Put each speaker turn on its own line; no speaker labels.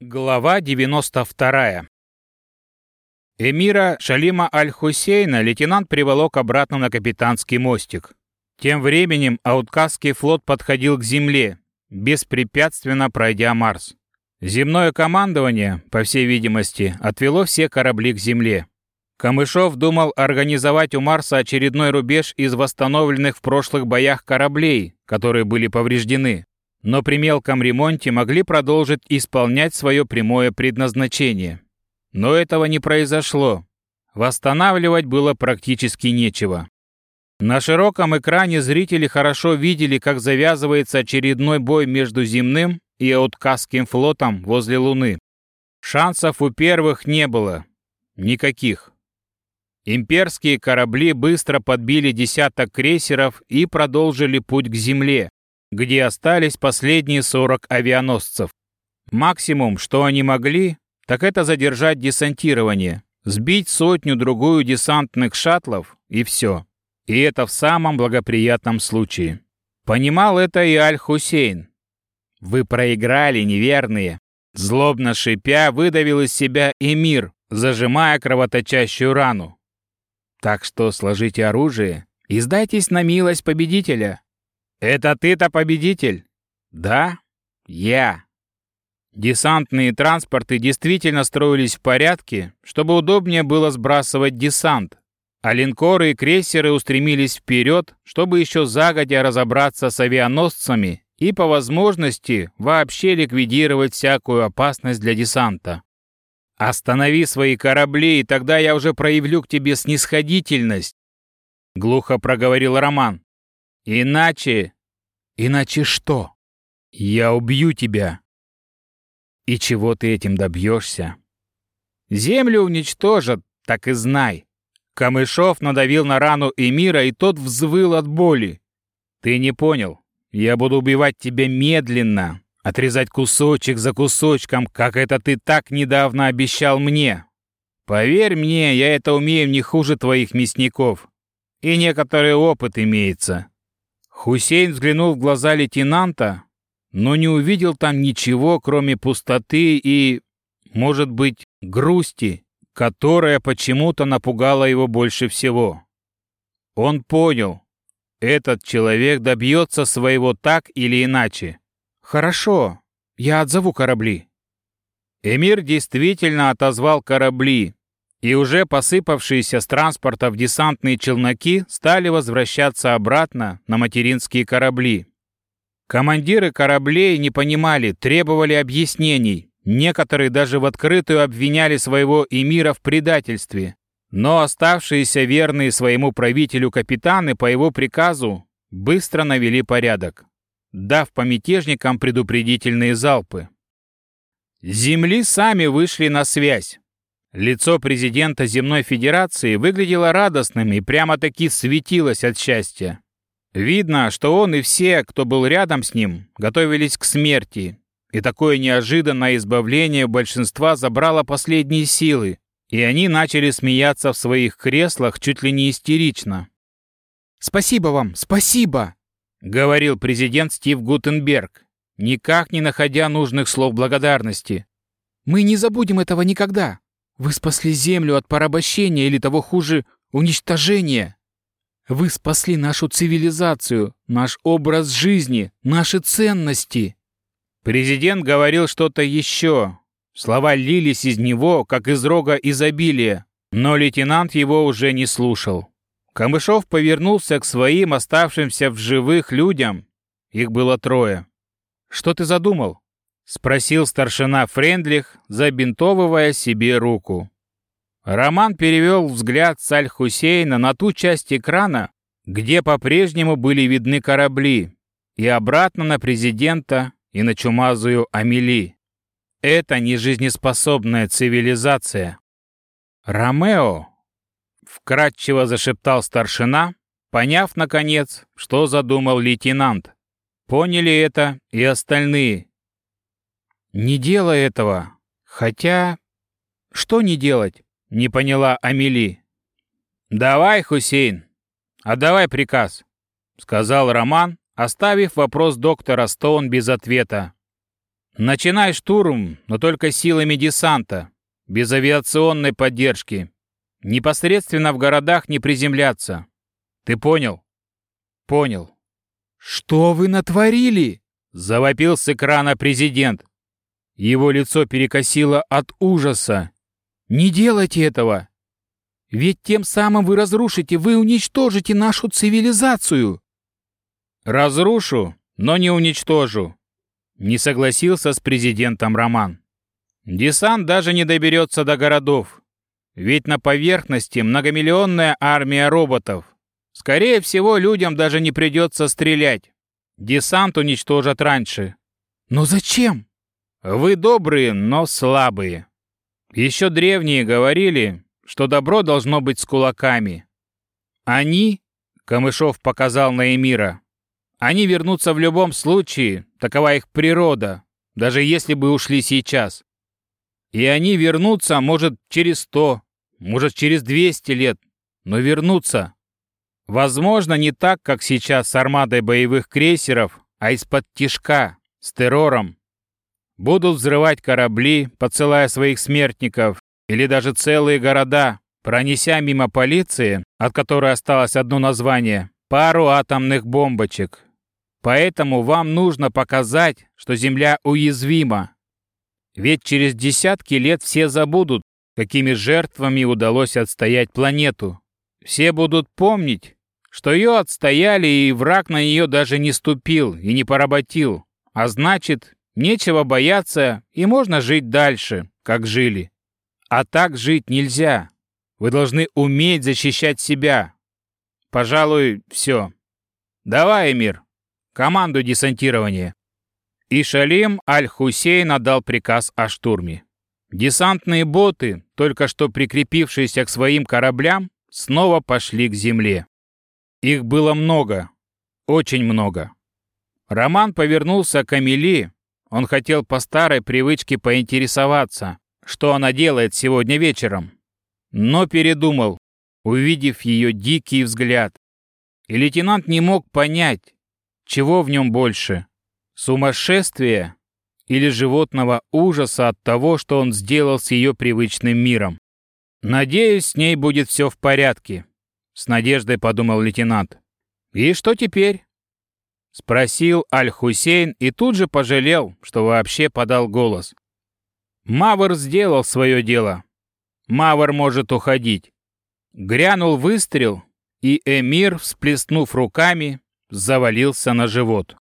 Глава 92. Эмира Шалима Аль-Хусейна лейтенант приволок обратно на капитанский мостик. Тем временем Ауткасский флот подходил к земле, беспрепятственно пройдя Марс. Земное командование, по всей видимости, отвело все корабли к земле. Камышов думал организовать у Марса очередной рубеж из восстановленных в прошлых боях кораблей, которые были повреждены но при мелком ремонте могли продолжить исполнять свое прямое предназначение. Но этого не произошло. Восстанавливать было практически нечего. На широком экране зрители хорошо видели, как завязывается очередной бой между земным и Ауткасским флотом возле Луны. Шансов у первых не было. Никаких. Имперские корабли быстро подбили десяток крейсеров и продолжили путь к Земле, где остались последние 40 авианосцев. Максимум, что они могли, так это задержать десантирование, сбить сотню-другую десантных шаттлов и все. И это в самом благоприятном случае. Понимал это и Аль-Хусейн. «Вы проиграли, неверные!» Злобно шипя, выдавил из себя эмир, зажимая кровоточащую рану. «Так что сложите оружие и сдайтесь на милость победителя. «Это ты-то победитель?» «Да, я». Десантные транспорты действительно строились в порядке, чтобы удобнее было сбрасывать десант, а линкоры и крейсеры устремились вперед, чтобы еще загодя разобраться с авианосцами и по возможности вообще ликвидировать всякую опасность для десанта. «Останови свои корабли, и тогда я уже проявлю к тебе снисходительность», — глухо проговорил Роман. Иначе... Иначе что? Я убью тебя. И чего ты этим добьешься? Землю уничтожат, так и знай. Камышов надавил на рану Эмира, и тот взвыл от боли. Ты не понял. Я буду убивать тебя медленно, отрезать кусочек за кусочком, как это ты так недавно обещал мне. Поверь мне, я это умею не хуже твоих мясников. И некоторый опыт имеется. Хусейн взглянул в глаза лейтенанта, но не увидел там ничего, кроме пустоты и, может быть, грусти, которая почему-то напугала его больше всего. Он понял, этот человек добьется своего так или иначе. «Хорошо, я отзову корабли». Эмир действительно отозвал корабли, и уже посыпавшиеся с транспорта в десантные челноки стали возвращаться обратно на материнские корабли. Командиры кораблей не понимали, требовали объяснений. Некоторые даже в открытую обвиняли своего эмира в предательстве. Но оставшиеся верные своему правителю капитаны по его приказу быстро навели порядок, дав по мятежникам предупредительные залпы. Земли сами вышли на связь. Лицо президента Земной Федерации выглядело радостным и прямо-таки светилось от счастья. Видно, что он и все, кто был рядом с ним, готовились к смерти, и такое неожиданное избавление большинства забрало последние силы, и они начали смеяться в своих креслах чуть ли не истерично. «Спасибо вам, спасибо!» — говорил президент Стив Гутенберг, никак не находя нужных слов благодарности. «Мы не забудем этого никогда!» Вы спасли Землю от порабощения или того хуже, уничтожения. Вы спасли нашу цивилизацию, наш образ жизни, наши ценности. Президент говорил что-то еще. Слова лились из него, как из рога изобилия, но лейтенант его уже не слушал. Камышов повернулся к своим оставшимся в живых людям. Их было трое. «Что ты задумал?» — спросил старшина Френдлих, забинтовывая себе руку. Роман перевел взгляд с Аль-Хусейна на ту часть экрана, где по-прежнему были видны корабли, и обратно на президента и на чумазую Амели. Это нежизнеспособная цивилизация. «Ромео!» — вкратчиво зашептал старшина, поняв, наконец, что задумал лейтенант. Поняли это и остальные, «Не делай этого. Хотя...» «Что не делать?» — не поняла Амели. «Давай, Хусейн, отдавай приказ», — сказал Роман, оставив вопрос доктора Стоун без ответа. Начинай штурм, но только силами десанта, без авиационной поддержки. Непосредственно в городах не приземляться. Ты понял? Понял.
Что вы натворили?
Завопил с экрана президент. Его лицо перекосило от ужаса.
Не делайте этого. Ведь тем самым вы разрушите, вы уничтожите нашу цивилизацию.
Разрушу, но не уничтожу. Не согласился с президентом Роман. Десант даже не доберется до городов. Ведь на поверхности многомиллионная армия роботов. Скорее всего, людям даже не придется стрелять. Десант уничтожат раньше.
Но зачем?
Вы добрые, но слабые. Еще древние говорили, что добро должно быть с кулаками. Они, Камышов показал на Эмира, они вернутся в любом случае, такова их природа, даже если бы ушли сейчас. И они вернутся, может, через сто, может, через двести лет, но вернутся. Возможно, не так, как сейчас с армадой боевых крейсеров, а из-под тишка, с террором. Будут взрывать корабли, посылая своих смертников, или даже целые города, пронеся мимо полиции, от которой осталось одно название, пару атомных бомбочек. Поэтому вам нужно показать, что Земля уязвима. Ведь через десятки лет все забудут, какими жертвами удалось отстоять планету. Все будут помнить, что ее отстояли, и враг на нее даже не ступил и не поработил. А значит, нечего бояться, и можно жить дальше, как жили. А так жить нельзя. Вы должны уметь защищать себя. Пожалуй, все. Давай, Эмир, команду десантирования. И Шалим Аль-Хусейн отдал приказ о штурме. Десантные боты, только что прикрепившиеся к своим кораблям, снова пошли к земле. Их было много, очень много. Роман повернулся к Амели. Он хотел по старой привычке поинтересоваться, что она делает сегодня вечером. Но передумал, увидев ее дикий взгляд. И лейтенант не мог понять, чего в нем больше – сумасшествия или животного ужаса от того, что он сделал с ее привычным миром. «Надеюсь, с ней будет все в порядке», — с надеждой подумал лейтенант. «И что теперь?» — спросил Аль-Хусейн и тут же пожалел, что вообще подал голос. Мавр сделал свое дело. Мавр может уходить. Грянул выстрел, и эмир, всплеснув руками, завалился на живот.